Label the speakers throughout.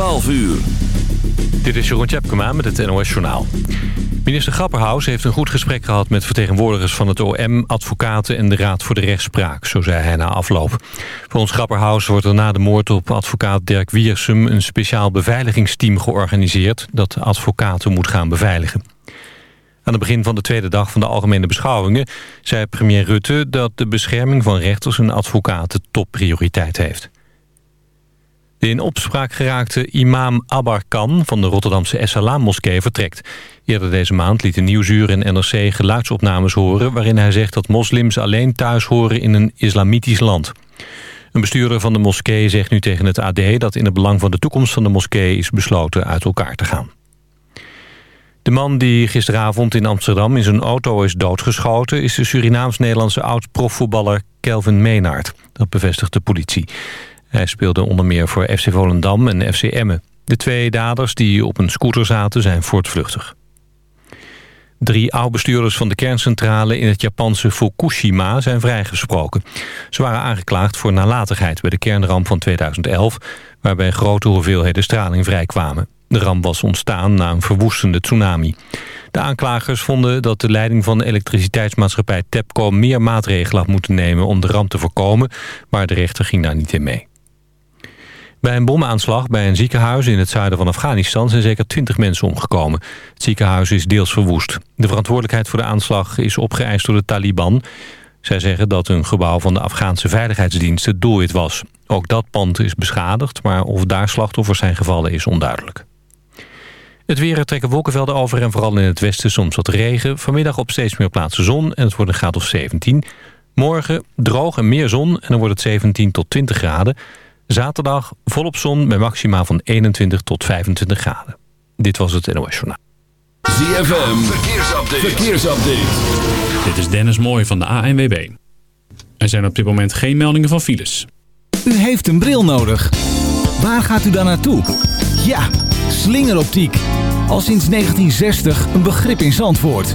Speaker 1: 12 uur.
Speaker 2: Dit is Jeroen Tjepkema met het NOS Journaal. Minister Grapperhaus heeft een goed gesprek gehad... met vertegenwoordigers van het OM, advocaten en de Raad voor de Rechtspraak. Zo zei hij na afloop. Volgens Grapperhaus wordt er na de moord op advocaat Dirk Wiersum... een speciaal beveiligingsteam georganiseerd... dat advocaten moet gaan beveiligen. Aan het begin van de tweede dag van de algemene beschouwingen... zei premier Rutte dat de bescherming van rechters en advocaten topprioriteit heeft. De in opspraak geraakte imam Abar Khan van de Rotterdamse Essalam-moskee vertrekt. Eerder deze maand liet de Nieuwsuur en NRC geluidsopnames horen... waarin hij zegt dat moslims alleen thuis horen in een islamitisch land. Een bestuurder van de moskee zegt nu tegen het AD... dat in het belang van de toekomst van de moskee is besloten uit elkaar te gaan. De man die gisteravond in Amsterdam in zijn auto is doodgeschoten... is de Surinaams-Nederlandse oud-profvoetballer Kelvin Meenaert. Dat bevestigt de politie. Hij speelde onder meer voor FC Volendam en FC Emmen. De twee daders die op een scooter zaten zijn voortvluchtig. Drie oud-bestuurders van de kerncentrale in het Japanse Fukushima zijn vrijgesproken. Ze waren aangeklaagd voor nalatigheid bij de kernramp van 2011... waarbij grote hoeveelheden straling vrijkwamen. De ramp was ontstaan na een verwoestende tsunami. De aanklagers vonden dat de leiding van de elektriciteitsmaatschappij TEPCO... meer maatregelen had moeten nemen om de ramp te voorkomen... maar de rechter ging daar niet in mee. Bij een bomaanslag bij een ziekenhuis in het zuiden van Afghanistan... zijn zeker 20 mensen omgekomen. Het ziekenhuis is deels verwoest. De verantwoordelijkheid voor de aanslag is opgeëist door de Taliban. Zij zeggen dat een gebouw van de Afghaanse veiligheidsdienst het doelwit was. Ook dat pand is beschadigd, maar of daar slachtoffers zijn gevallen is onduidelijk. Het weer trekken wolkenvelden over en vooral in het westen soms wat regen. Vanmiddag op steeds meer plaatsen zon en het wordt een graad of 17. Morgen droog en meer zon en dan wordt het 17 tot 20 graden. Zaterdag volop zon bij maxima van 21 tot 25 graden. Dit was het NOS Journaal.
Speaker 1: ZFM, verkeersupdate. verkeersupdate.
Speaker 3: Dit is Dennis Mooij van de ANWB. Er zijn op dit moment geen meldingen van files.
Speaker 4: U heeft een bril nodig. Waar gaat u dan naartoe? Ja, slingeroptiek. Al sinds 1960 een begrip in Zandvoort.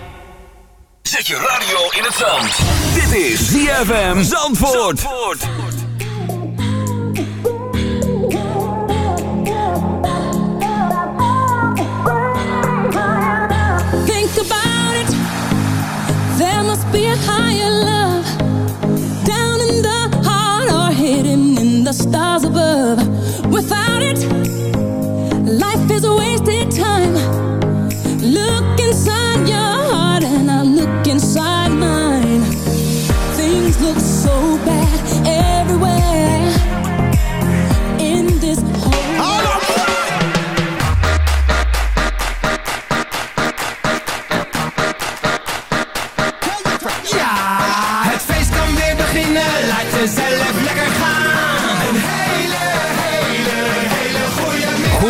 Speaker 1: Zet je radio in het zand. Dit is ZFM Zandvoort. Zandvoort.
Speaker 5: Think about it. There must be a higher love down in the heart or hidden in the stars above. Without it,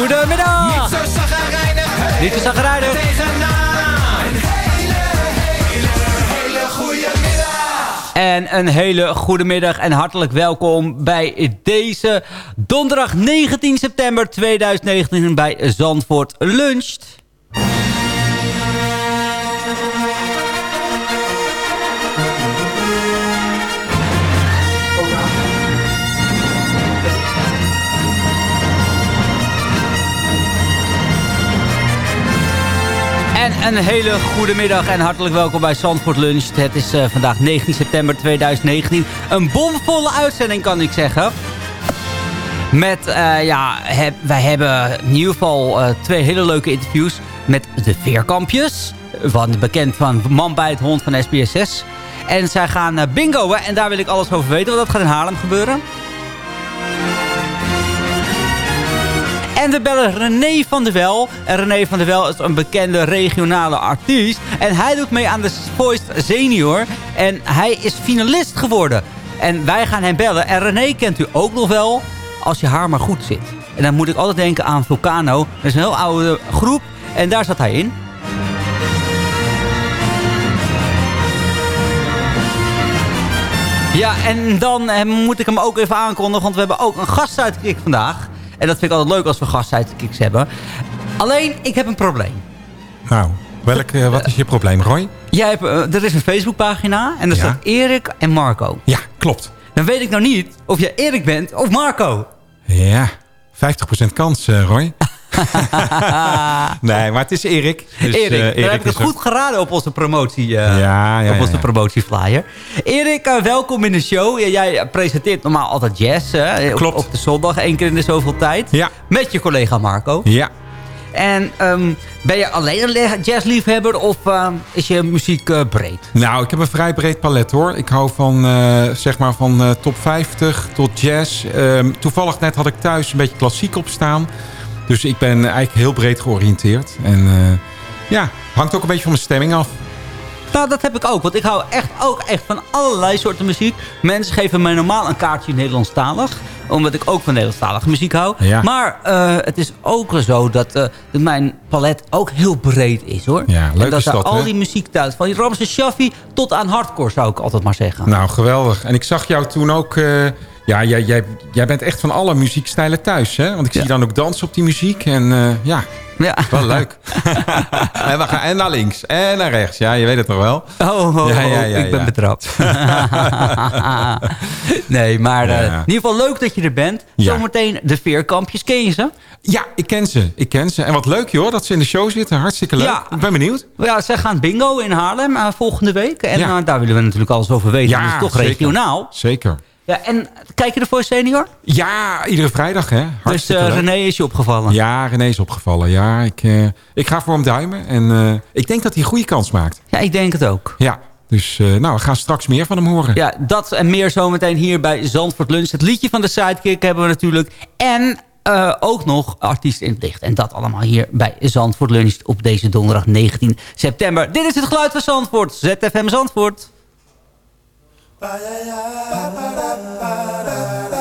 Speaker 6: Goedemiddag.
Speaker 7: Niet zo zagrijnig.
Speaker 6: Niet zo zagrijnig.
Speaker 7: Tegenaan. Een hele, hele, hele goede middag.
Speaker 6: En een hele goede middag en hartelijk welkom bij deze donderdag 19 september 2019 bij Zandvoort Luncht. Een hele goede middag en hartelijk welkom bij Zandvoort Lunch. Het is eh, vandaag 19 september 2019. Een bomvolle uitzending kan ik zeggen. Met, eh, ja, wij hebben in ieder geval eh, twee hele leuke interviews met de Veerkampjes. Van, bekend van Man bij het Hond van SBS6. En zij gaan bingoen en daar wil ik alles over weten. Want dat gaat in Haarlem gebeuren. En we bellen René van der Wel. En René van der Wel is een bekende regionale artiest. En hij doet mee aan de Voice Senior. En hij is finalist geworden. En wij gaan hem bellen. En René kent u ook nog wel als je haar maar goed zit. En dan moet ik altijd denken aan Vulcano. Dat is een heel oude groep. En daar zat hij in. Ja, en dan eh, moet ik hem ook even aankondigen. Want we hebben ook een gastuitkick vandaag. En dat vind ik altijd leuk als we gastuitkicks hebben. Alleen, ik heb een probleem.
Speaker 8: Nou, welk, wat is je probleem, Roy?
Speaker 6: Jij hebt, eh, er is een Facebookpagina en er
Speaker 8: Ja.
Speaker 6: staat Erik en Marco.
Speaker 8: Ja, klopt.
Speaker 6: Dan weet ik nou niet of jij Erik bent of Marco.
Speaker 8: Ja, 50% kans, eh, Roy. nee, maar het is Erik. Dus,
Speaker 6: Erik,
Speaker 8: eh,
Speaker 6: dan heb ik het goed geraden op onze promotie. eh,
Speaker 8: Ja, ja,
Speaker 6: op onze
Speaker 8: ja.
Speaker 6: promotieflyer. Erik, eh, welkom in de show. Jij presenteert normaal altijd jazz. hè, op-
Speaker 8: Klopt.
Speaker 6: Op, de zondag, één keer in de zoveel tijd.
Speaker 8: Ja.
Speaker 6: Met je collega Marco.
Speaker 8: Ja.
Speaker 6: En ehm, ben je alleen een jazzliefhebber of is je muziek breed?
Speaker 8: Nou, ik heb een vrij breed palet hoor. Ik hou van, zeg maar van top 50 tot jazz. Ehm, toevallig net had ik thuis een beetje klassiek op staan. Dus ik ben eigenlijk heel breed georiënteerd. En eh, ja, hangt ook een beetje van mijn stemming af.
Speaker 6: Nou, dat heb ik ook. Want ik hou echt ook echt van allerlei soorten muziek. Mensen geven mij normaal een kaartje Nederlandstalig. Omdat ik ook van Nederlandstalige muziek hou.
Speaker 8: Ja.
Speaker 6: Maar eh, het is ook zo dat, eh, dat mijn palet ook heel breed is, hoor.
Speaker 8: Ja, leuk
Speaker 6: en dat
Speaker 8: is dat,
Speaker 6: al
Speaker 8: hè?
Speaker 6: die muziek thuis. Van Ramse Shaffi tot aan hardcore, zou ik altijd maar zeggen.
Speaker 8: Nou, geweldig. En ik zag jou toen ook... ja, jij, jij, jij bent echt van alle muziekstijlen thuis, hè? Want ik zie dan ook dansen op die muziek. En eh, ja,
Speaker 6: Ja.
Speaker 8: wel leuk. en, we gaan, en naar links en naar rechts. Ja, je weet het nog wel.
Speaker 6: Oh,
Speaker 8: Ja, ja, ja,
Speaker 6: ik ben betrapt. nee, maar eh, in ieder geval leuk dat je er bent. Zometeen de veerkampjes, ken je ze?
Speaker 8: Ja, ik ken ze. Ik ken ze. En wat leuk, joh, dat ze in de show zitten. Hartstikke leuk.
Speaker 6: Ja.
Speaker 8: Ik ben benieuwd.
Speaker 6: Ja, zij gaan bingo in Haarlem eh, volgende week. En
Speaker 8: Ja.
Speaker 6: daar willen we natuurlijk alles over weten.
Speaker 8: Ja,
Speaker 6: dus toch
Speaker 8: zeker.
Speaker 6: regionaal.
Speaker 8: Zeker.
Speaker 6: Ja, en kijk je er voor senior?
Speaker 8: Ja, iedere vrijdag, hè.
Speaker 6: Dus
Speaker 8: Hartstikke
Speaker 6: eh. René is je opgevallen.
Speaker 8: Ja, René is opgevallen. Ja, ik, eh, ik ga voor hem duimen. En eh, ik denk dat hij een goede kans maakt.
Speaker 6: Ja, ik denk het ook.
Speaker 8: Ja, dus nou, we gaan straks meer van hem horen.
Speaker 6: Ja, dat en meer zometeen hier bij Zandvoort Lunch. Het liedje van de Sidekick hebben we natuurlijk. En ook nog artiest in het licht. En dat allemaal hier bij Zandvoort Lunch op deze donderdag 19 september. Dit is het geluid van Zandvoort. ZFM Zandvoort.
Speaker 9: ba da da ba ba da ba da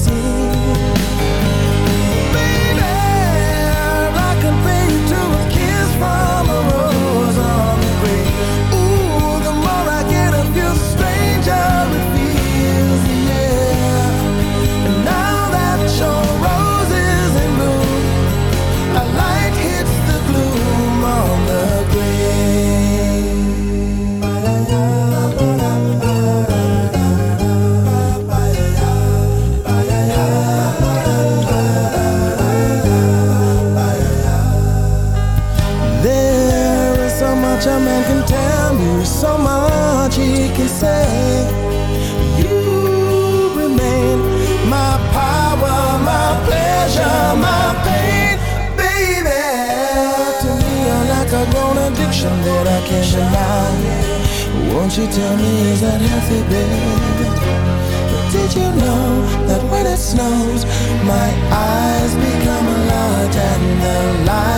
Speaker 9: Won't you tell me is that healthy, baby? But did you know that when it snows, my eyes become large and the light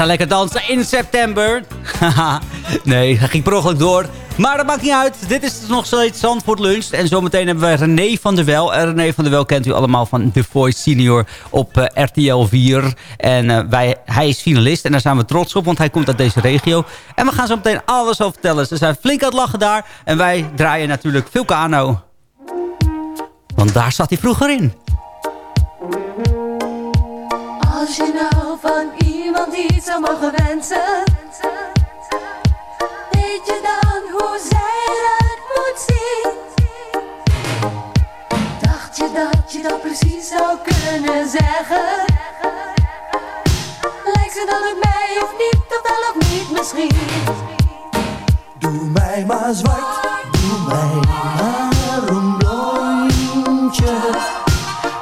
Speaker 6: zijn lekker dansen in september. Nee, hij ging per door. Maar dat maakt niet uit. Dit is nog steeds Zandvoort Lunch. En zometeen hebben we René van der Wel. En René van der Wel kent u allemaal van The Voice Senior op eh, RTL 4. En eh, wij, hij is finalist en daar zijn we trots op, want hij komt uit deze regio. En we gaan zo meteen alles over vertellen. Ze zijn flink aan het lachen daar. En wij draaien natuurlijk Vulcano. Want daar zat hij vroeger in.
Speaker 10: Als je nou van iemand iets zou mogen wensen, weet je dan hoe zij eruit moet zien? Dacht je dat je dat precies zou kunnen zeggen? Lijkt ze dan op mij of niet, of wel of niet misschien?
Speaker 11: Doe mij maar zwart, doe mij maar een blondje.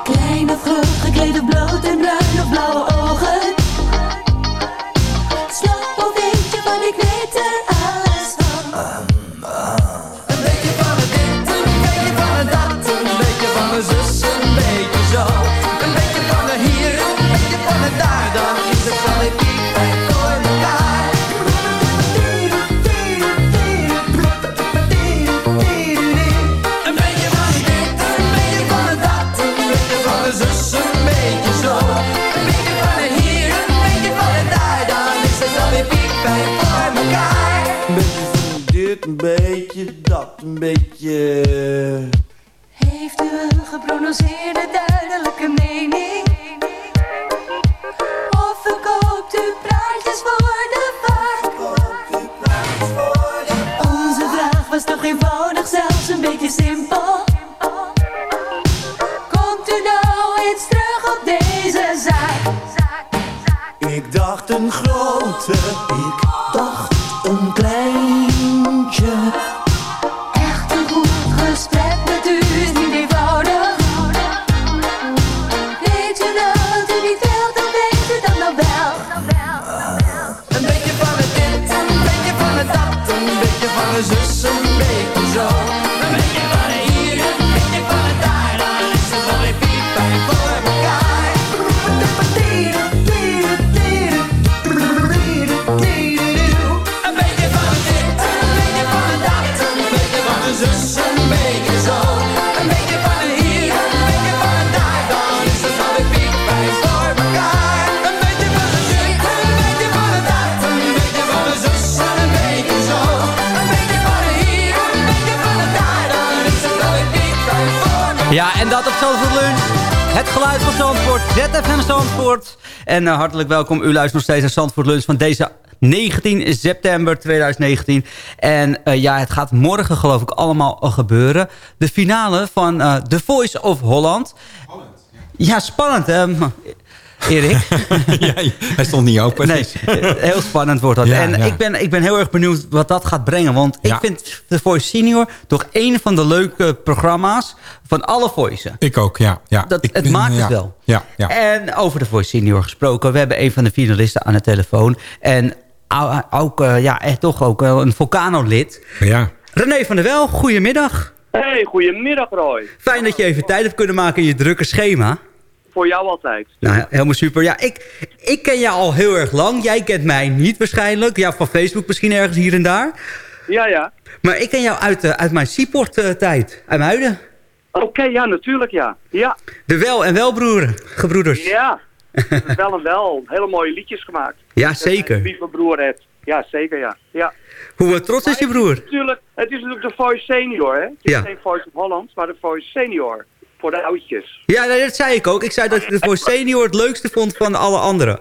Speaker 10: Klein of groot, gekleed of bloot en bruin of blauwe ogen.
Speaker 11: Een beetje...
Speaker 10: Heeft u een geprononceerde duidelijke mening? Of verkoopt u praatjes voor de vaart? Onze vraag was toch eenvoudig, zelfs een beetje simpel. Komt u nou eens terug op deze zaak?
Speaker 11: Ik dacht een grote,
Speaker 6: Ja, dat op Zandvoort Lunch. Het geluid van Zandvoort, ZFM Zandvoort. En eh, hartelijk welkom, u luistert nog steeds naar Zandvoort Lunch van deze 19 september 2019. En eh, ja, het gaat morgen geloof ik allemaal gebeuren. De finale van eh, The Voice of Holland. Ja, spannend hè, Erik?
Speaker 8: ja, hij stond niet open.
Speaker 6: Nee, heel spannend wordt dat.
Speaker 8: Ja,
Speaker 6: en
Speaker 8: ja.
Speaker 6: Ik, ben, ik ben heel erg benieuwd wat dat gaat brengen. Want
Speaker 8: Ja.
Speaker 6: ik vind The Voice Senior toch een van de leuke programma's van alle voices.
Speaker 8: Ik ook, ja. ja.
Speaker 6: Dat,
Speaker 8: Ik
Speaker 6: het
Speaker 8: ben-
Speaker 6: maakt
Speaker 8: ja,
Speaker 6: het wel.
Speaker 8: Ja, ja.
Speaker 6: En over de Voice Senior gesproken. We hebben een van de finalisten aan de telefoon. En ook, eh, ja, echt toch ook wel een Vulcano-lid.
Speaker 8: ja.
Speaker 6: René van der Wel, goedemiddag.
Speaker 12: Hey, goedemiddag Roy.
Speaker 6: Fijn dat je even tijd hebt kunnen maken in je drukke schema.
Speaker 12: Voor jou altijd.
Speaker 6: Nou, helemaal super. Ja, ik, ik ken jou al heel erg lang. Jij kent mij niet waarschijnlijk. Ja, van Facebook misschien ergens hier en daar.
Speaker 12: Ja, ja.
Speaker 6: Maar ik ken jou uit, eh, uit mijn Seaport-tijd. uit Muiden.
Speaker 12: Oké, ja, natuurlijk ja. Ja,
Speaker 6: De Wel- en Welbroer, gebroeders.
Speaker 12: ja. wel en wel. Hele mooie liedjes gemaakt.
Speaker 6: Ja, zeker.
Speaker 12: mijn lieve broer Ed. Ja, zeker ja. ja.
Speaker 6: Hoe eh, trots is je broer?
Speaker 12: Natuurlijk, het is natuurlijk de Voice Senior, hè. Het is
Speaker 6: Ja.
Speaker 12: geen Voice of Holland, maar de Voice Senior. Voor de oudjes.
Speaker 6: Ja, nee, dat zei ik ook. Ik zei dat ik de voor senior het leukste vond van alle anderen.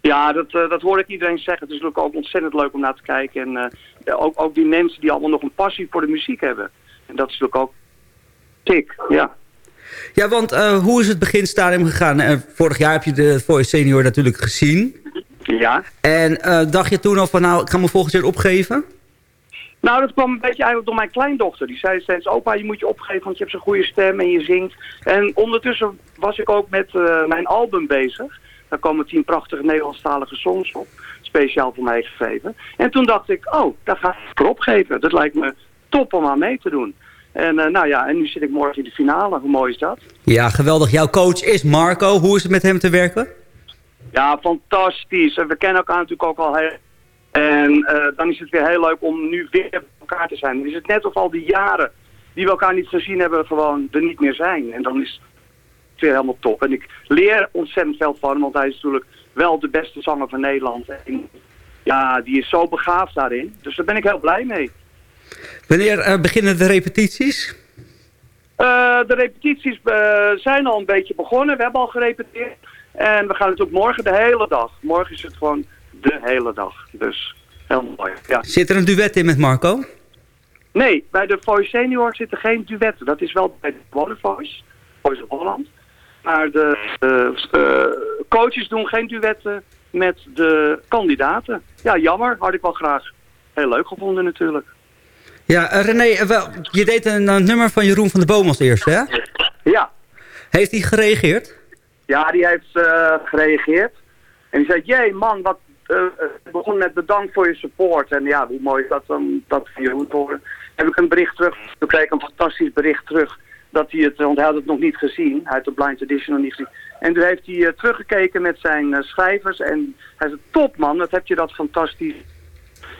Speaker 12: Ja, dat, eh, dat hoor ik iedereen zeggen. Het is natuurlijk ook ontzettend leuk om naar te kijken. En eh, ja, ook, ook die mensen die allemaal nog een passie voor de muziek hebben. En dat is natuurlijk ook tik, ja.
Speaker 6: Ja, want eh, hoe is het beginstadium gegaan? Eh, vorig jaar heb je de Voice Senior natuurlijk gezien.
Speaker 12: Ja.
Speaker 6: En eh, dacht je toen al van, nou, ik ga me volgend jaar opgeven?
Speaker 12: Nou, dat kwam een beetje eigenlijk door mijn kleindochter. Die zei steeds, opa, je moet je opgeven, want je hebt zo'n goede stem en je zingt. En ondertussen was ik ook met eh, mijn album bezig. Daar komen tien prachtige Nederlandstalige songs op. Speciaal voor mij geschreven. En toen dacht ik, oh, daar ga ik voor opgeven. Dat lijkt me top om aan mee te doen. En eh, nou ja, en nu zit ik morgen in de finale. Hoe mooi is dat?
Speaker 6: Ja, geweldig. Jouw coach is Marco. Hoe is het met hem te werken?
Speaker 12: Ja, fantastisch. En we kennen elkaar natuurlijk ook al heel... En eh, dan is het weer heel leuk om nu weer elkaar te zijn. Dan is het net of al die jaren die we elkaar niet gezien hebben gewoon er niet meer zijn. En dan is het weer helemaal top. En ik leer ontzettend veel van hem, want hij is natuurlijk wel de beste zanger van Nederland. En ja, die is zo begaafd daarin. Dus daar ben ik heel blij mee.
Speaker 6: Wanneer eh, beginnen de repetities?
Speaker 12: Eh, de repetities zijn al een beetje begonnen. We hebben al gerepeteerd. En we gaan natuurlijk morgen de hele dag. Morgen is het gewoon de hele dag. Dus heel mooi. Ja.
Speaker 6: Zit er een duet in met Marco?
Speaker 12: Nee, bij de Voice Senior zitten geen duetten. Dat is wel bij de gewone Voice. Voice of Holland. Maar de eh, coaches doen geen duetten met de kandidaten. Ja, jammer. Had ik wel graag heel leuk gevonden natuurlijk.
Speaker 6: Ja, eh, René, eh, wel, je deed een, een nummer van Jeroen van de Boom als eerste, hè?
Speaker 12: Ja.
Speaker 6: Heeft hij gereageerd?
Speaker 12: Ja, die heeft gereageerd. En die zei, jee man, wat, het begon met bedankt voor je support. En ja, hoe mooi dat om dat van te horen. Heb ik een bericht terug, toen kreeg ik een fantastisch bericht terug. Dat hij het, want hij had het nog niet gezien. Hij had de Blind Edition nog niet gezien. En toen heeft hij eh, teruggekeken met zijn schrijvers. En hij zei, top man, wat heb je dat fantastisch.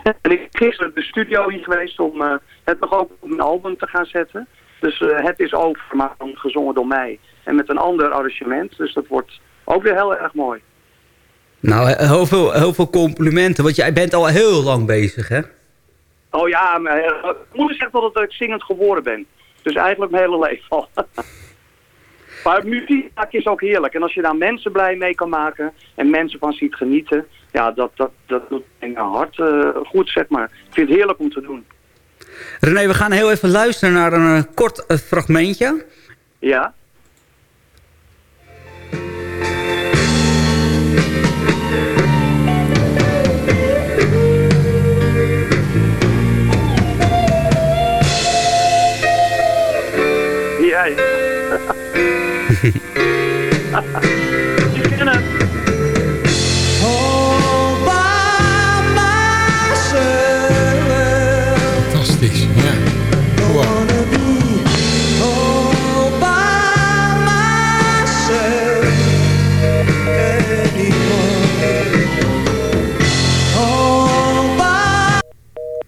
Speaker 12: En ik gisteren de studio hier geweest om het nog ook op een album te gaan zetten. Dus het is over, maar dan gezongen door mij. En met een ander arrangement. Dus dat wordt ook weer heel erg mooi.
Speaker 6: Nou, eh, heel veel, heel veel complimenten, want jij bent al heel lang bezig, hè?
Speaker 12: Oh ja, mijn hele- moeder zegt altijd dat ik zingend geboren ben. Dus eigenlijk mijn hele leven al. maar muziek is ook heerlijk. En als je daar mensen blij mee kan maken en mensen van ziet genieten, ja, dat, dat, dat doet mijn hart eh, goed, zeg maar. Ik vind het heerlijk om te doen.
Speaker 6: René, we gaan heel even luisteren naar een eh, kort eh, fragmentje.
Speaker 12: Ja. Je kent het.
Speaker 8: Fantastisch, ja. Wow.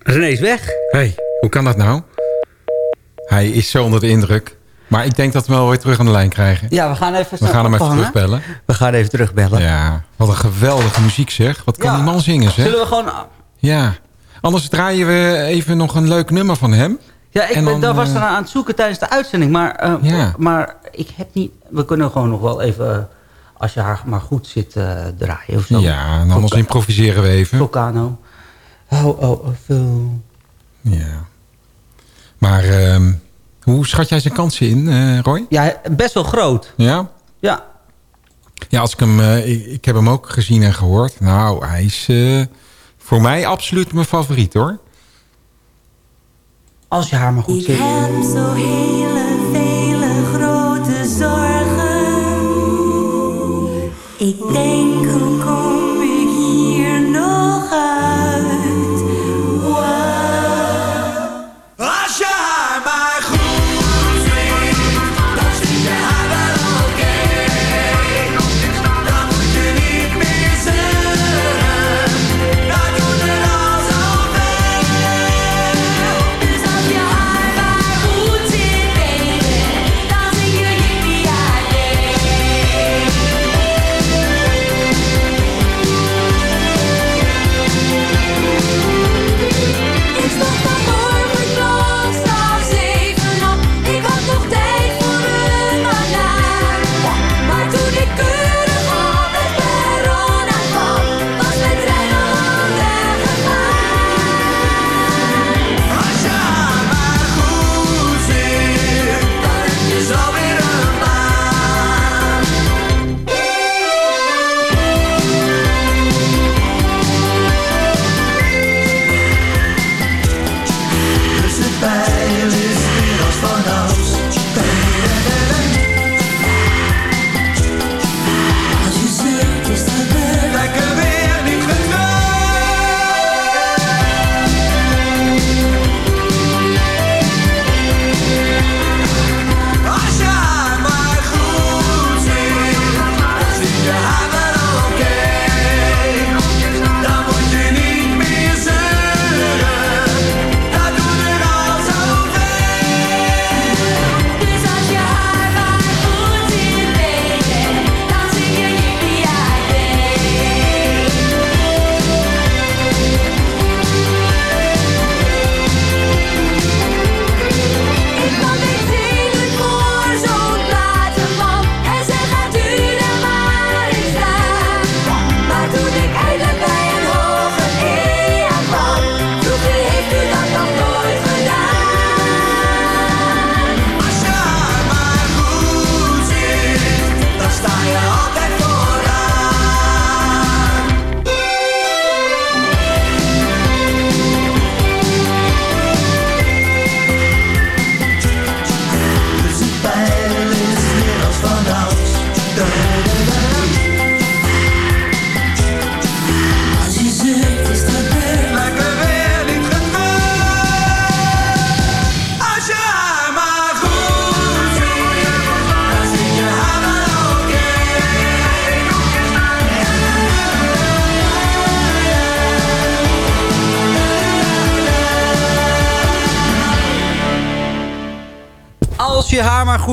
Speaker 6: René is weg.
Speaker 8: Hé, hey, hoe kan dat nou? Hij is zo onder de indruk. Maar ik denk dat we hem wel weer terug aan de lijn krijgen.
Speaker 6: Ja, we gaan even
Speaker 8: We gaan hem even terugbellen.
Speaker 6: We gaan even terugbellen.
Speaker 8: Ja, wat een geweldige muziek zeg. Wat kan
Speaker 6: Ja.
Speaker 8: die man zingen zeg.
Speaker 6: Zullen we gewoon...
Speaker 8: Ja. Anders draaien we even nog een leuk nummer van hem.
Speaker 6: Ja, ik
Speaker 8: En
Speaker 6: ben,
Speaker 8: dan,
Speaker 6: daar was
Speaker 8: eh,
Speaker 6: er aan het zoeken tijdens de uitzending. Maar, eh,
Speaker 8: Ja.
Speaker 6: maar ik heb niet... We kunnen gewoon nog wel even... eh, Als je haar maar goed zit eh, draaien of zo.
Speaker 8: Ja, en anders improviseren we even.
Speaker 6: Vulcano. Oh, oh, oh, Vul-
Speaker 8: Ja. Maar ehm, hoe schat jij zijn kansen in, eh, Roy?
Speaker 6: Ja, best wel groot.
Speaker 8: Ja?
Speaker 6: Ja.
Speaker 8: Ja, als ik hem... eh, ik, ik heb hem ook gezien en gehoord. Nou, hij is eh, voor mij absoluut mijn favoriet, hoor.
Speaker 6: Als je haar maar goed
Speaker 13: Ik
Speaker 6: zit.
Speaker 13: heb zo hele vele grote zorgen. Ik denk,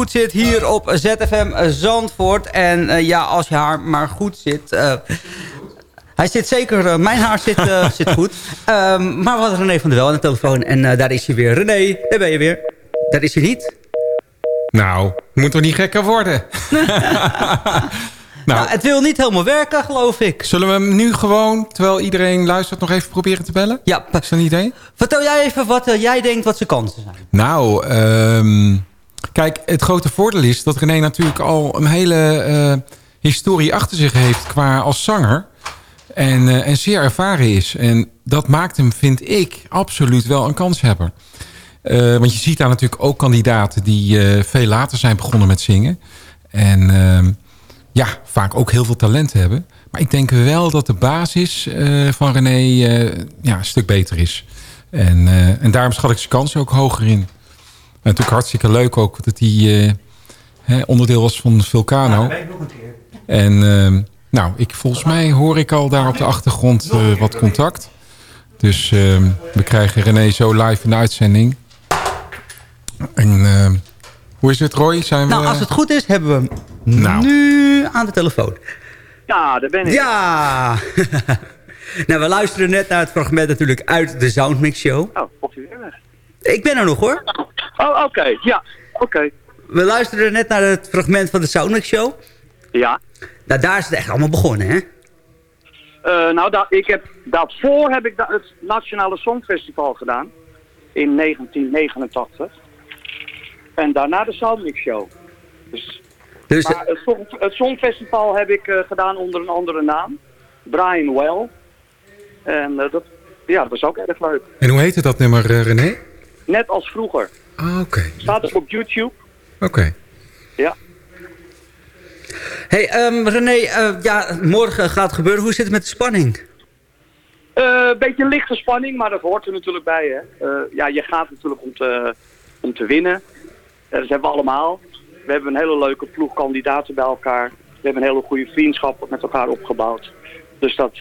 Speaker 7: goed
Speaker 13: zit
Speaker 6: hier op ZFM Zandvoort. En eh, ja, als je haar maar goed zit... eh, hij zit zeker, eh, mijn haar zit, zit goed. Ehm, maar we hadden René van der Wel aan de telefoon. En eh, daar is hij weer. René, daar ben je weer. Daar is hij niet.
Speaker 8: Nou, moet toch niet gekker worden?
Speaker 6: Nou, het wil niet helemaal werken, geloof ik.
Speaker 8: Zullen we hem nu gewoon, terwijl iedereen luistert, nog even proberen te bellen?
Speaker 6: Ja.
Speaker 8: Is dat een idee?
Speaker 6: Vertel jij even wat jij denkt wat zijn kansen zijn.
Speaker 8: Nou, ehm, kijk, het grote voordeel is dat René natuurlijk al een hele eh, historie achter zich heeft qua als zanger. En, eh, en zeer ervaren is. En dat maakt hem, vind ik, absoluut wel een kanshebber. Eh want je ziet daar natuurlijk ook kandidaten die veel later zijn begonnen met zingen. En ehm, ja, vaak ook heel veel talent hebben. Maar ik denk wel dat de basis van René ja, een stuk beter is. En, en daarom schat ik zijn kansen ook hoger in. En natuurlijk hartstikke leuk ook dat hij eh, hè, onderdeel was van Vulcano. En ehm, nou, ik, volgens mij hoor ik al daar op de achtergrond eh, wat contact. Dus ehm, we krijgen René zo live in de uitzending. En ehm, hoe is het Roy? Zijn we,
Speaker 6: Nou, als het goed is, hebben we hem
Speaker 8: Nou.
Speaker 6: nu aan de telefoon.
Speaker 12: Ja, daar ben ik.
Speaker 6: Ja! nou, we luisteren net naar het fragment natuurlijk uit de Soundmix Show.
Speaker 12: Oh, of je weer weg.
Speaker 6: Ik ben er nog hoor.
Speaker 12: Oh, oké. Ja, oké.
Speaker 6: We luisteren net naar het fragment van de Soundmix Show.
Speaker 12: Ja.
Speaker 6: Nou, daar is het echt allemaal begonnen, hè?
Speaker 12: Eh, nou, da ik heb, daarvoor heb ik da het Nationale Songfestival gedaan. In 1989. En daarna de Soundmix Show. Dus,
Speaker 6: Dus-
Speaker 12: maar het, song- het Songfestival heb ik eh, gedaan onder een andere naam. Brian Well. En eh, dat, ja, dat was ook erg leuk.
Speaker 8: En hoe heette dat nummer, eh, René?
Speaker 12: Net als vroeger.
Speaker 8: Ah, oké.
Speaker 12: Staat ook op YouTube.
Speaker 8: Oké.
Speaker 12: Ja.
Speaker 6: hey, ehm, René, eh, ja, morgen gaat het gebeuren. Hoe zit het met de spanning?
Speaker 12: Eh, Een beetje lichte spanning, maar dat hoort er natuurlijk bij. Hè. Eh, ja, je gaat natuurlijk om te, om te winnen. Dat hebben we allemaal. We hebben een hele leuke ploeg kandidaten bij elkaar. We hebben een hele goede vriendschap met elkaar opgebouwd. Dus dat,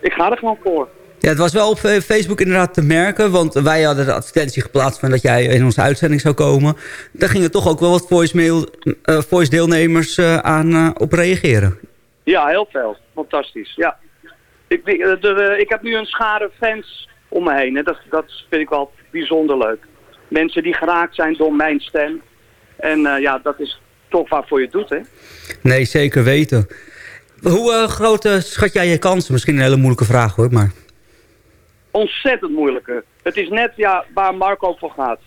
Speaker 12: ik ga er gewoon voor.
Speaker 6: Ja, het was wel op eh, Facebook inderdaad te merken. Want wij hadden de advertentie geplaatst van dat jij in onze uitzending zou komen. Daar gingen toch ook wel wat voicemail, eh, voice deelnemers eh, aan op reageren.
Speaker 12: Ja, heel veel. Fantastisch. Ja. Ik, de- ik heb nu een schare fans om me heen. Hè. Dat, dat vind ik wel bijzonder leuk. Mensen die geraakt zijn door mijn stem. En ja, dat is toch waarvoor je het doet, hè.
Speaker 6: Nee, zeker weten. Hoe groot schat jij je kansen? Misschien een hele moeilijke vraag hoor, maar...
Speaker 12: ontzettend moeilijke. Het is net ja, waar Marco voor gaat.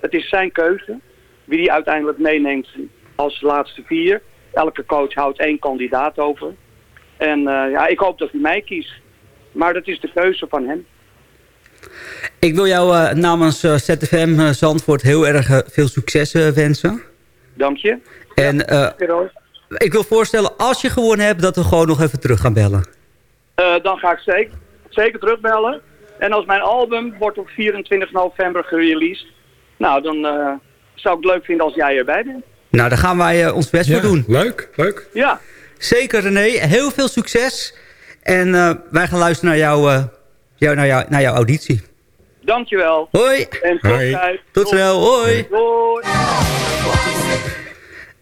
Speaker 12: Het is zijn keuze. Wie die uiteindelijk meeneemt als laatste vier. Elke coach houdt één kandidaat over. En eh, ja, ik hoop dat hij mij kiest. Maar dat is de keuze van hem.
Speaker 6: Ik wil jou eh, namens eh, ZFM Zandvoort heel erg veel succes wensen.
Speaker 12: Dank je.
Speaker 6: En ik wil voorstellen, als je gewonnen hebt, dat we gewoon nog even terug gaan bellen.
Speaker 12: Dan ga ik zeker, zeker terugbellen. En als mijn album wordt op 24 november gereleased. Nou, dan eh, zou ik het leuk vinden als jij erbij bent.
Speaker 6: Nou, daar gaan wij eh, ons best voor doen.
Speaker 8: Leuk, leuk.
Speaker 12: Ja.
Speaker 6: Zeker René, heel veel succes. En eh, wij gaan luisteren naar, jou, eh, jou, naar, jou, naar jouw auditie.
Speaker 12: Dankjewel.
Speaker 6: Hoi.
Speaker 12: En tot
Speaker 6: Hoi. Tot snel, hoi.
Speaker 12: Hoi.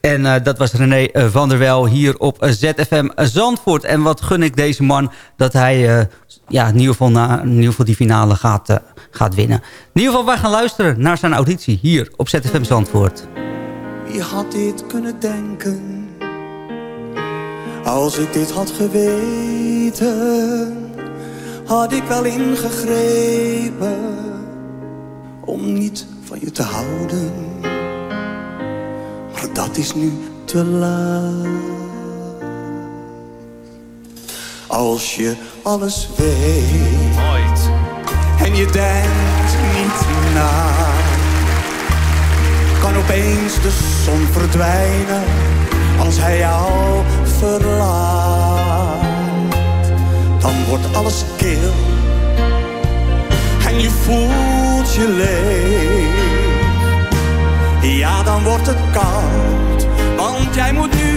Speaker 6: En eh, dat was René eh, van der Wel hier op eh, ZFM Zandvoort. En wat gun ik deze man dat hij eh, ja, in, ieder geval na, in ieder geval die finale gaat, gaat winnen. In ieder geval, wij gaan luisteren naar zijn auditie hier op ZFM Zandvoort.
Speaker 11: Wie had dit kunnen denken? Als ik dit had geweten, had ik wel ingegrepen om niet van je te houden maar dat is nu te laat. Als je alles weet Ooit. en je denkt niet na, kan opeens de zon verdwijnen als hij jou verlaat. Dan wordt alles kil en je voelt je leeg dan wordt het koud, want jij moet nu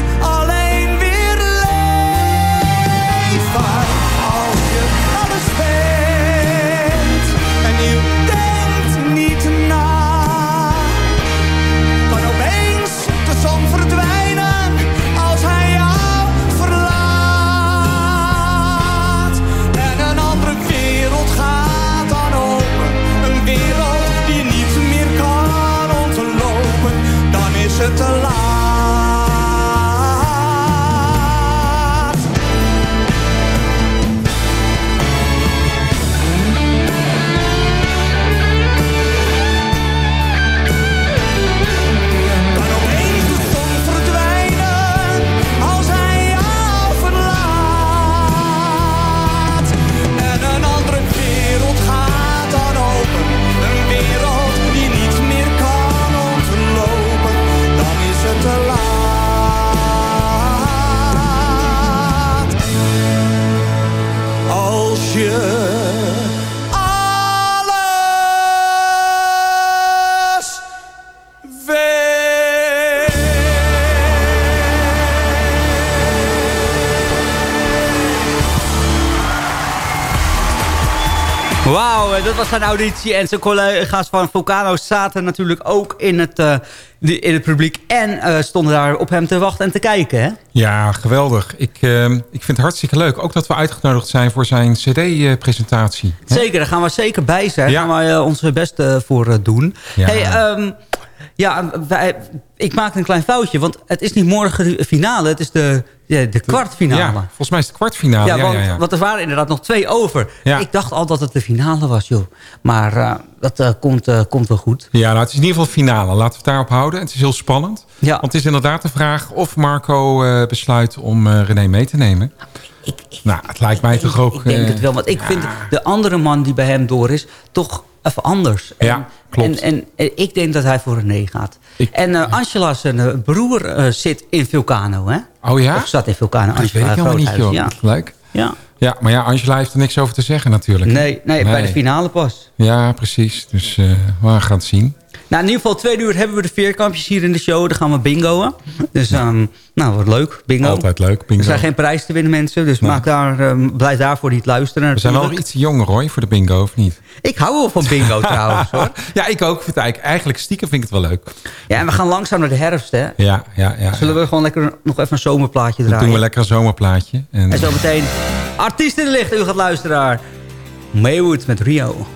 Speaker 6: dat was zijn auditie. En zijn collega's van Vulcano zaten natuurlijk ook in het, eh, in het publiek. En eh, stonden daar op hem te wachten en te kijken. Hè?
Speaker 8: Ja, geweldig. Ik, eh, ik vind het hartstikke leuk. Ook dat we uitgenodigd zijn voor zijn cd-presentatie.
Speaker 6: Zeker, daar gaan we zeker bij zijn. Daar gaan we eh, onze best voor doen.
Speaker 8: Ja.
Speaker 6: Hey, ehm, ja, wij, ik maak een klein foutje. Want het is niet morgen de finale. Het is de, de, de kwartfinale.
Speaker 8: Ja, volgens mij is het kwartfinale.
Speaker 6: Ja,
Speaker 8: Ja,
Speaker 6: want,
Speaker 8: ja, ja.
Speaker 6: want er waren inderdaad nog twee over. Ik dacht al dat het de finale was, joh. Maar eh, dat eh, komt, eh, komt wel goed.
Speaker 8: Ja, nou, het is in ieder geval finale. Laten we het daarop houden. Het is heel spannend.
Speaker 6: Ja.
Speaker 8: Want het is inderdaad de vraag of Marco besluit om René mee te nemen. nou, het lijkt mij toch ook...
Speaker 6: Ik denk het wel, want ik vind de andere man die bij hem door is... toch even anders. En,
Speaker 8: Ja, klopt.
Speaker 6: En, ik denk dat hij voor René gaat. En eh, Angela, zijn eh, broer, eh, zit in Vulcano, hè?
Speaker 8: Oh ja?
Speaker 6: Of zat in Vulcano.
Speaker 8: Dat weet
Speaker 6: Angela
Speaker 8: ik helemaal niet, joh.
Speaker 6: Ja.
Speaker 8: Leuk.
Speaker 6: Ja.
Speaker 8: Ja, maar ja, Angela heeft er niks over te zeggen natuurlijk.
Speaker 6: Nee, nee, bij de finale pas.
Speaker 8: Ja, precies. Dus eh, we gaan het zien.
Speaker 6: Nou, in ieder geval twee uur hebben we de veerkampjes hier in de show. Dan gaan we bingoen. Dus, ehm, nou, wat leuk. Bingo.
Speaker 8: Altijd leuk, bingo.
Speaker 6: Er zijn geen prijs te winnen, mensen. Dus maak daar, ehm, blijf daarvoor niet luisteren.
Speaker 8: We zijn wel iets jonger hoor, voor de bingo, of niet?
Speaker 6: Ik hou wel van bingo trouwens, hoor.
Speaker 8: Ja, ik ook. Vind eigenlijk, eigenlijk stiekem vind ik het wel leuk.
Speaker 6: Ja, en we gaan langzaam naar de herfst, hè.
Speaker 8: Ja, ja, ja.
Speaker 6: Zullen we gewoon lekker nog even een zomerplaatje
Speaker 8: Dan
Speaker 6: draaien?
Speaker 8: doen we lekker een zomerplaatje. En,
Speaker 6: En zo meteen artiest in de licht. U gaat luisteren naar Maywood met Rio.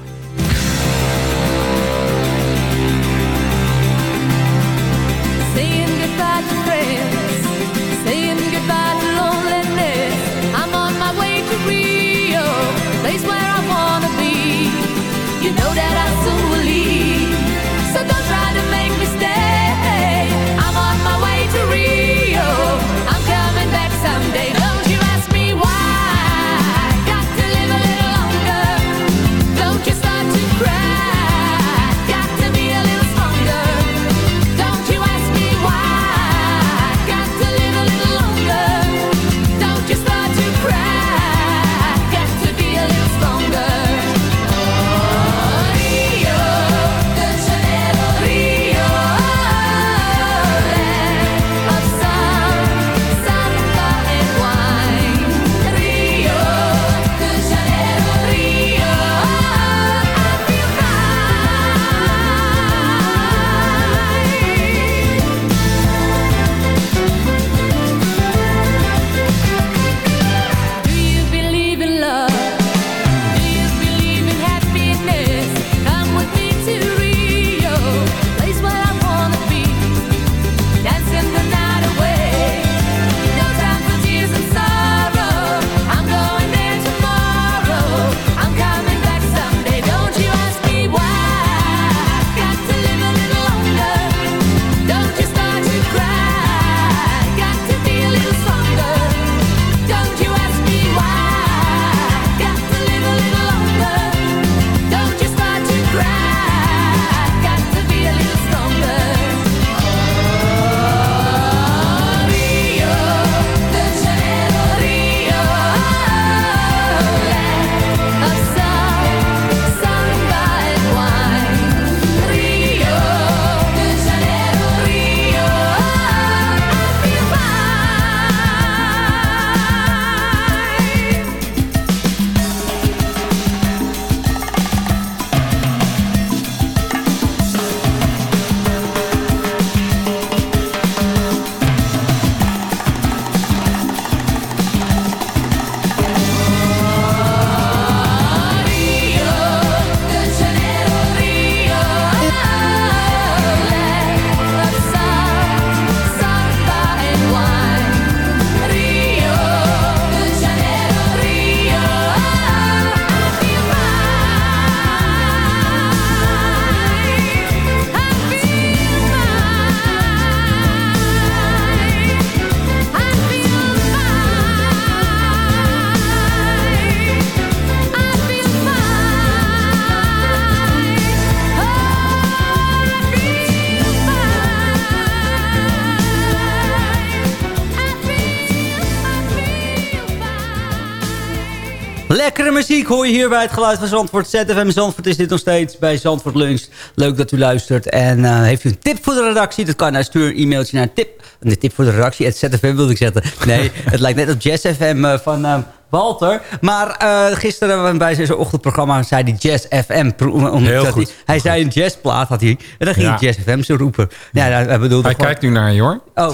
Speaker 6: Muziek hoor je hier bij het geluid van Zandvoort. ZFM Zandvoort is dit nog steeds bij Zandvoort Lunch. Leuk dat u luistert. En eh, heeft u een tip voor de redactie? Dat kan. Nou, stuur een e-mailtje naar tip. De tip voor de redactie. Het ZFM wilde ik zetten. Nee, het lijkt net op Jazz FM eh, van... eh, Walter. Maar eh, gisteren bij zijn ochtendprogramma zei hij Jazz FM.
Speaker 8: Heel
Speaker 6: hij-
Speaker 8: goed.
Speaker 6: Hij zei een jazzplaat had hij. En dan ging
Speaker 8: Ja.
Speaker 6: hij Jazz FM zo roepen. Ja, nou, hij
Speaker 8: Hij
Speaker 6: gewoon-
Speaker 8: kijkt nu naar je hoor.
Speaker 6: Oh.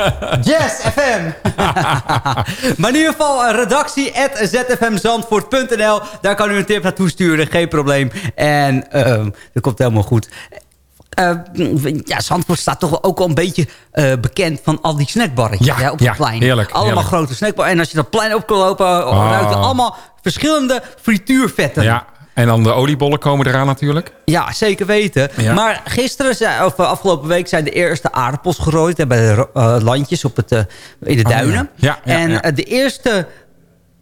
Speaker 6: Jazz FM. maar in ieder geval uh, redactie zfmzandvoort.nl. Daar kan u een tip naartoe sturen. Geen probleem. En ehm, dat komt helemaal goed. Eh, ja, Zandvoort staat toch ook wel een beetje eh, bekend van al die snackbarretjes
Speaker 8: Ja,
Speaker 6: hè, op
Speaker 8: ja,
Speaker 6: het plein.
Speaker 8: heerlijk,
Speaker 6: Allemaal
Speaker 8: heerlijk.
Speaker 6: grote snackbar. En als je dat plein op kan lopen,
Speaker 8: Ah.
Speaker 6: ruikt er allemaal verschillende frituurvetten.
Speaker 8: Ja, en dan de oliebollen komen eraan natuurlijk.
Speaker 6: Ja, zeker weten.
Speaker 8: Ja.
Speaker 6: Maar gisteren, zijn- of eh, afgelopen week, zijn de eerste aardappels gerooid bij de eh, landjes op het, eh, in de
Speaker 8: Oh,
Speaker 6: duinen.
Speaker 8: ja. Ja, ja,
Speaker 6: en eh, de eerste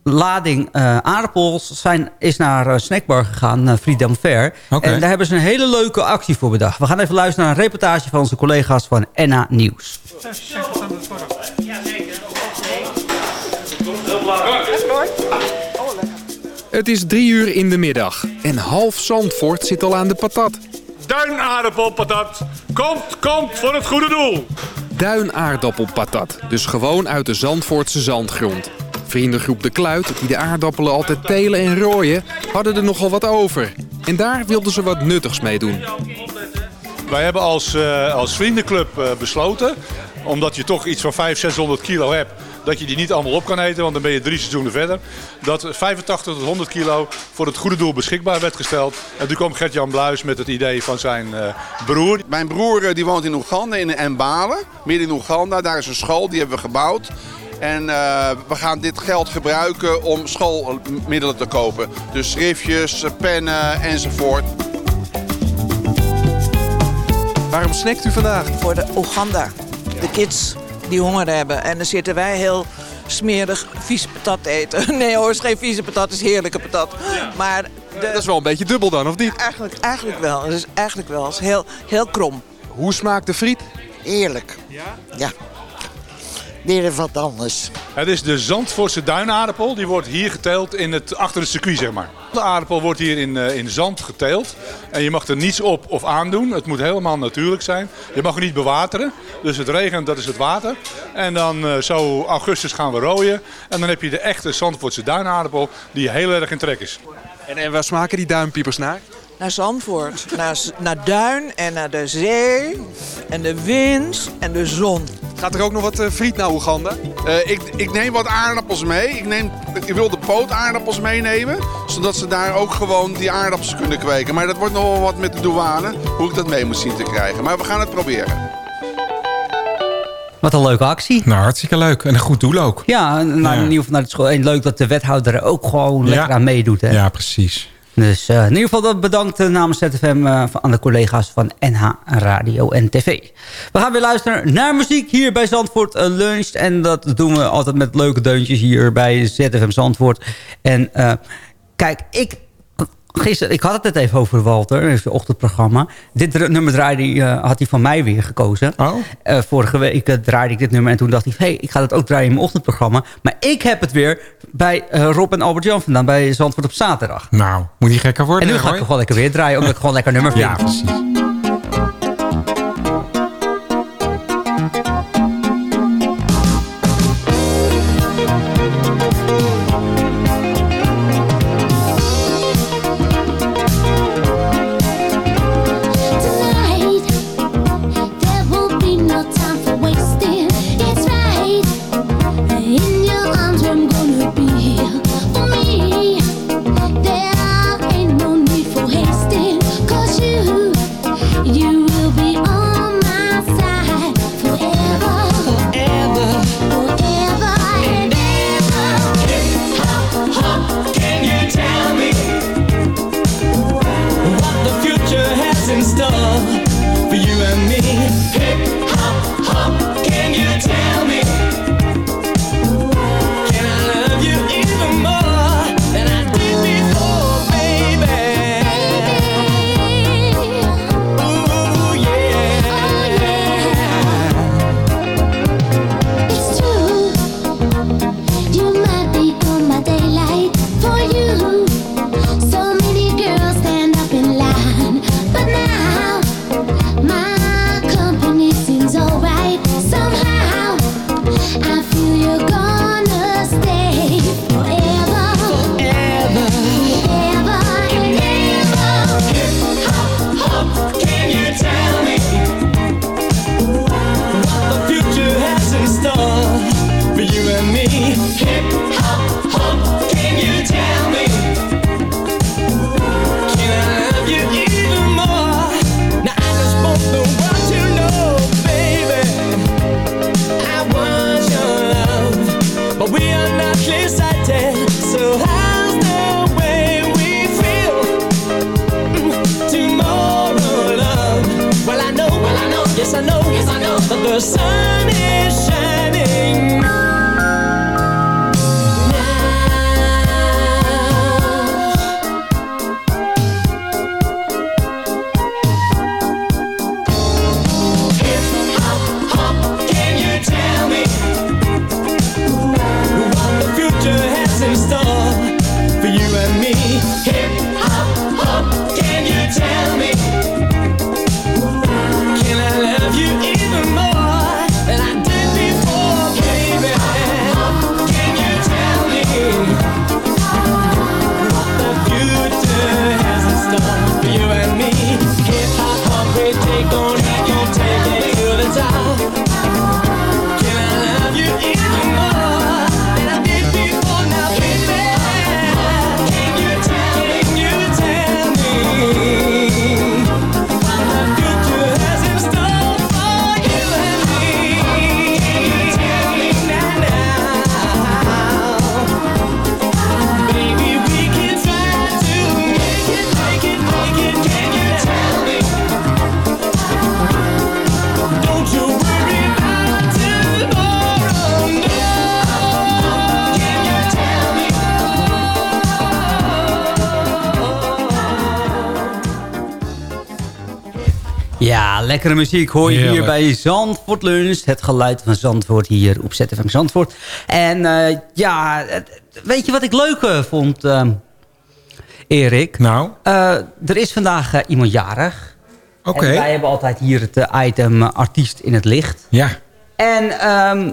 Speaker 6: lading eh, aardappels zijn, is naar eh, Snackbar gegaan, uh, Freedom Fair. En daar hebben ze een hele leuke actie voor bedacht. We gaan even luisteren naar een reportage van onze collega's van NA Nieuws.
Speaker 14: Het is drie uur in de middag en half Zandvoort zit al aan de patat.
Speaker 15: Duinaardappelpatat. Komt, komt voor het goede doel.
Speaker 14: Duinaardappelpatat, dus gewoon uit de Zandvoortse zandgrond. Vriendengroep De Kluit, die de aardappelen altijd telen en rooien, hadden er nogal wat over. En daar wilden ze wat nuttigs mee doen.
Speaker 15: Wij hebben als, eh, als vriendenclub eh, besloten, omdat je toch iets van 500, 600 kilo hebt, dat je die niet allemaal op kan eten, want dan ben je drie seizoenen verder. Dat 85 tot 100 kilo voor het goede doel beschikbaar werd gesteld. En toen kwam Gert-Jan Bluis met het idee van zijn eh, broer.
Speaker 16: Mijn broer die woont in Oeganda, in Mbale, midden in Oeganda. Daar is een school, die hebben we gebouwd. En eh, we gaan dit geld gebruiken om schoolmiddelen te kopen. Dus schriftjes, eh, pennen enzovoort.
Speaker 14: Waarom snackt u vandaag?
Speaker 17: Voor de Oeganda. De kids die honger hebben. En dan zitten wij heel smerig vieze patat te eten. Nee hoor, het is geen vieze patat, het is heerlijke patat. Maar de...
Speaker 14: Dat is wel een beetje dubbel dan, of niet?
Speaker 17: Eigenlijk, eigenlijk wel. Het is eigenlijk wel. Het is heel, heel krom.
Speaker 14: Hoe smaakt de friet?
Speaker 18: Heerlijk. Ja? Weer wat anders.
Speaker 15: Het is de Zandvoortse duinaardappel. Die wordt hier geteeld in het, achter het circuit, zeg maar. De aardappel wordt hier in, eh, in zand geteeld. En je mag er niets op of aan doen. Het moet helemaal natuurlijk zijn. Je mag er niet bewateren. Dus het regent, dat is het water. En dan eh, zo augustus gaan we rooien. En dan heb je de echte Zandvoortse duinaardappel die heel erg in trek is.
Speaker 14: En, en waar smaken die duimpiepers naar?
Speaker 17: Naar Zandvoort. naar, naar Duin en naar de zee. En de wind en de zon.
Speaker 14: Gaat er ook nog wat eh, friet naar Oeganda?
Speaker 16: Eh, ik, ik neem wat aardappels mee. Ik, neem, ik wil de pootaardappels meenemen. Zodat ze daar ook gewoon die aardappels kunnen kweken. Maar dat wordt nog wel wat met de douane. Hoe ik dat mee moet zien te krijgen. Maar we gaan het proberen.
Speaker 6: Wat een leuke actie.
Speaker 8: Nou, hartstikke leuk. En een goed doel ook.
Speaker 6: Ja, en nou, in ieder geval naar de school. En leuk dat de wethouder er ook gewoon lekker aan meedoet. Hè?
Speaker 8: Ja, precies.
Speaker 6: Dus eh, in ieder geval dat bedankt eh, namens ZFM van- aan de collega's van NH Radio en TV. We gaan weer luisteren naar muziek hier bij Zandvoort eh, Lunch. En dat doen we altijd met leuke deuntjes hier bij ZFM Zandvoort. En kijk, ik... Gisteren, ik had het net even over Walter, in zijn ochtendprogramma. Dit nummer draaide, hij, eh, had hij van mij weer gekozen. Eh, vorige week eh, draaide ik dit nummer en toen dacht hij... hey, ik ga het ook draaien in mijn ochtendprogramma. Maar ik heb het weer bij Rob en Albert-Jan vandaan, bij Zandvoort op zaterdag.
Speaker 8: Nou, moet niet gekker worden.
Speaker 6: En nu ga ik toch wel lekker weer draaien, omdat ik gewoon lekker nummer vind.
Speaker 8: Ja, precies.
Speaker 6: Lekkere muziek hoor je hier bij Zandvoort Lunch. Het geluid van Zandvoort hier op ZFM Zandvoort. En eh, ja, weet je wat ik leuk eh, vond, eh, Erik?
Speaker 8: Nou?
Speaker 6: er is vandaag iemand jarig.
Speaker 8: Oké.
Speaker 6: En wij hebben altijd hier het item artiest in het licht.
Speaker 8: Ja.
Speaker 6: En ehm,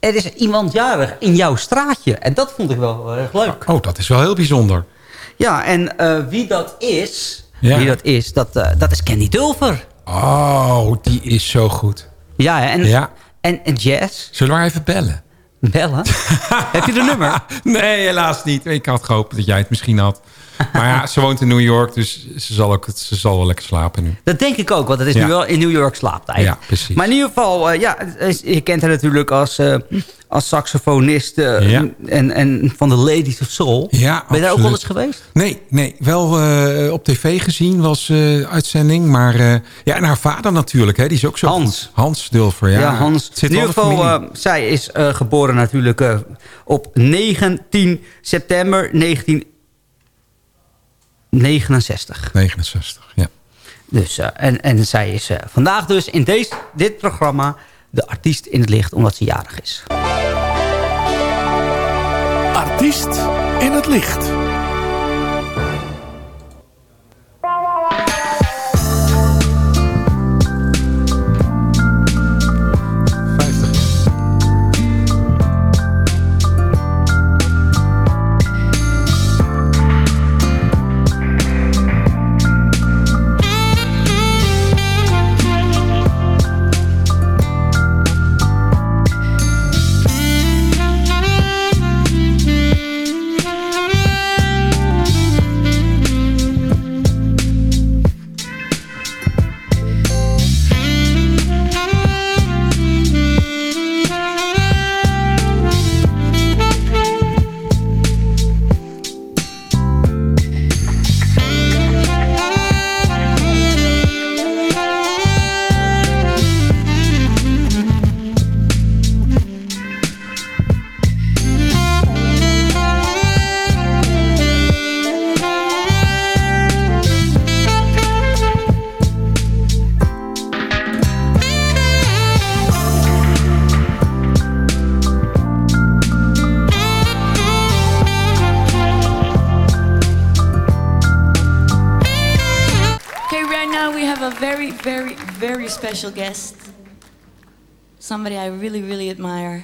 Speaker 6: er is iemand jarig in jouw straatje. En dat vond ik wel heel erg leuk.
Speaker 8: Oh, dat is wel heel bijzonder.
Speaker 6: Ja, en wie dat is,
Speaker 8: Ja.
Speaker 6: wie dat is, dat, dat is Candy Dulfer.
Speaker 8: Oh, die is zo goed.
Speaker 6: Ja, en,
Speaker 8: Ja.
Speaker 6: en, en Jazz.
Speaker 8: Zullen we haar even bellen?
Speaker 6: Bellen? Heb je de nummer?
Speaker 8: Nee, helaas niet. Ik had gehoopt dat jij het misschien had. Maar ja, ze woont in New York, dus ze zal, ook, ze zal wel lekker slapen nu.
Speaker 6: Dat denk ik ook, want het is
Speaker 8: Ja.
Speaker 6: nu wel in New York slaaptijd.
Speaker 8: Ja, precies.
Speaker 6: Maar in ieder geval, eh, ja, je kent haar natuurlijk als, eh, als saxofonist eh,
Speaker 8: Ja.
Speaker 6: en, en van de Ladies of Soul.
Speaker 8: Ja,
Speaker 6: ben je daar ook wel eens geweest?
Speaker 8: Nee, nee wel eh, op tv gezien was eh, uitzending. Maar ja, en haar vader natuurlijk, hè, die is ook zo
Speaker 6: Hans.
Speaker 8: Hans Dulfer, ja.
Speaker 6: Ja, Hans.
Speaker 8: Zit
Speaker 6: in ieder
Speaker 8: de
Speaker 6: geval, zij is geboren natuurlijk op 19 september 1969.
Speaker 8: 69, ja.
Speaker 6: Dus, en, en zij is vandaag dus in deze, dit programma de artiest in het licht, omdat ze jarig is.
Speaker 19: Artiest in het licht.
Speaker 20: Very, very, special guest. Somebody I really, really admire.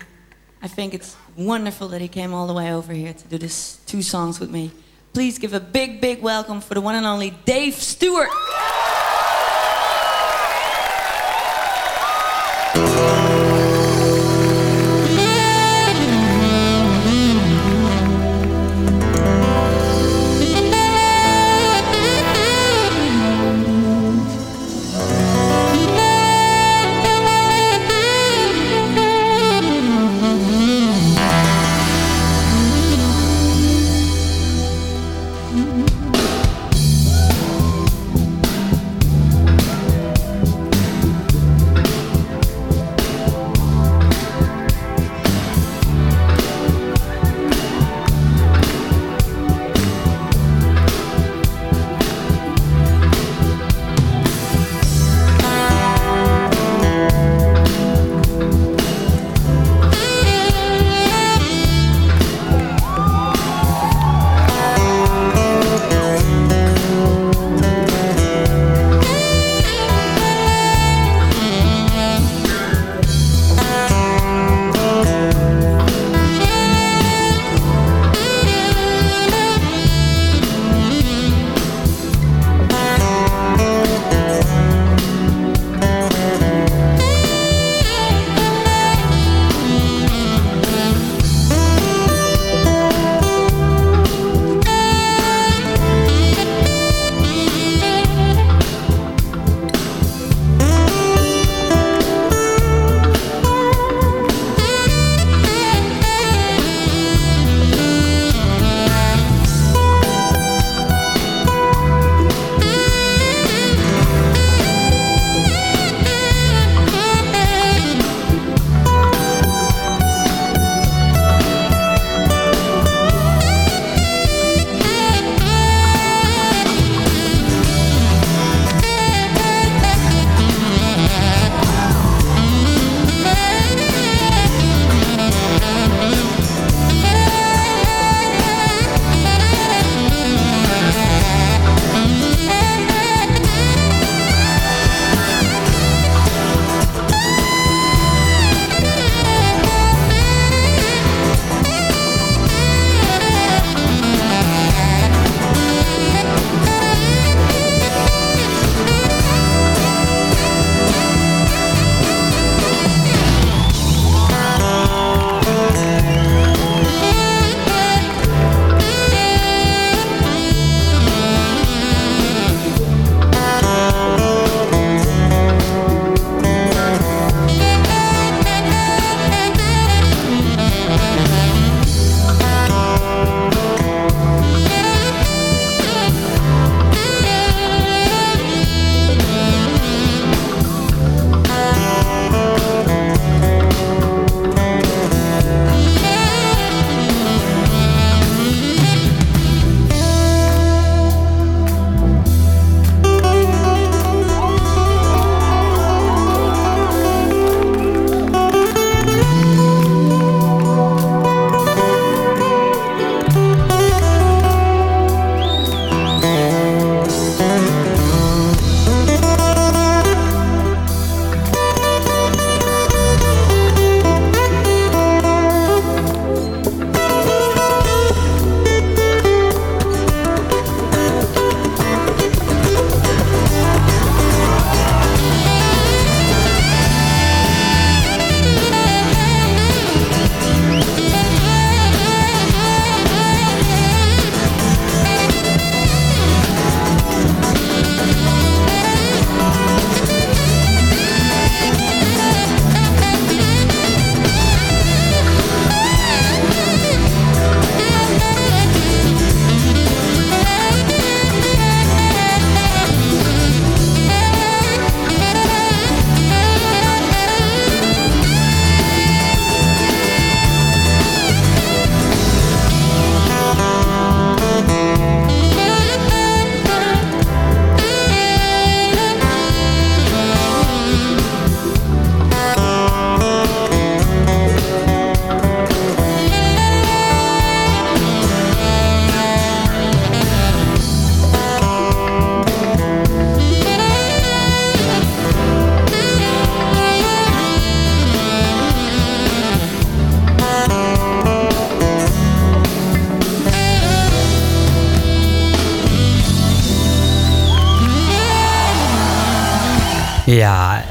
Speaker 20: I think it's wonderful that he came all the way over here to do this two songs with me. Please give a big, big welcome for the one and only Dave Stewart.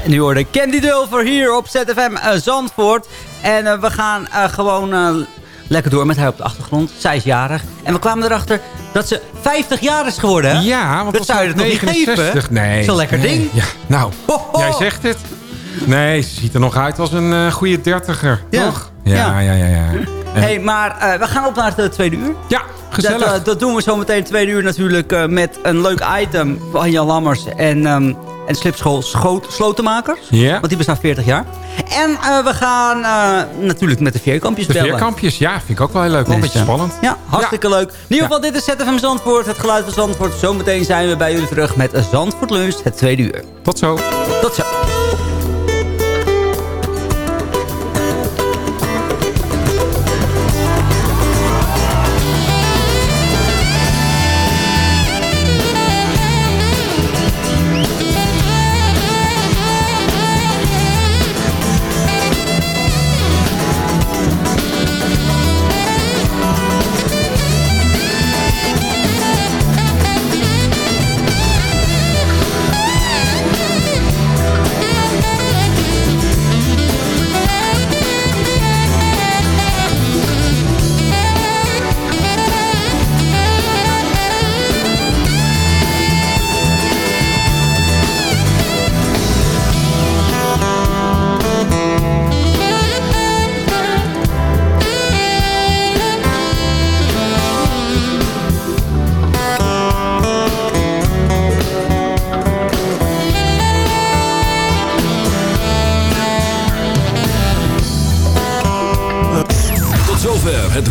Speaker 6: Nu hoorde Candy Dulver hier op ZFM eh, Zandvoort. En eh, we gaan eh, gewoon lekker door met haar op de achtergrond. Zij is jarig. En we kwamen erachter dat ze 50 jaar is geworden. hè?
Speaker 8: Ja, want
Speaker 6: dat zou je het nog niet
Speaker 8: 69.
Speaker 6: geven.
Speaker 8: Nee.
Speaker 6: Zo'n lekker
Speaker 8: nee.
Speaker 6: ding.
Speaker 8: Ja, nou, jij zegt het. Nee, ze ziet er nog uit als een eh, goede dertiger,
Speaker 6: Ja.
Speaker 8: toch? Ja, ja, ja. ja, En-
Speaker 6: hey, maar we gaan op naar het tweede uur.
Speaker 8: Ja, gezellig.
Speaker 6: Dat, eh, dat doen we zo meteen tweede uur natuurlijk eh, met een leuk item van Jan Lammers en, ehm en Slipschool Schoot, Slotenmakers.
Speaker 8: Ja.
Speaker 6: Want die bestaan 40 jaar. En eh, we gaan natuurlijk met de veerkampjes
Speaker 8: De
Speaker 6: bellen.
Speaker 8: veerkampjes, ja, vind ik ook wel heel leuk. Wel een beetje spannend.
Speaker 6: Ja, hartstikke leuk. In ieder geval, dit is ZFM Zandvoort, het geluid van Zandvoort. Zometeen zijn we bij jullie terug met Zandvoort Lunch, het tweede uur.
Speaker 8: Tot zo.
Speaker 6: Tot zo.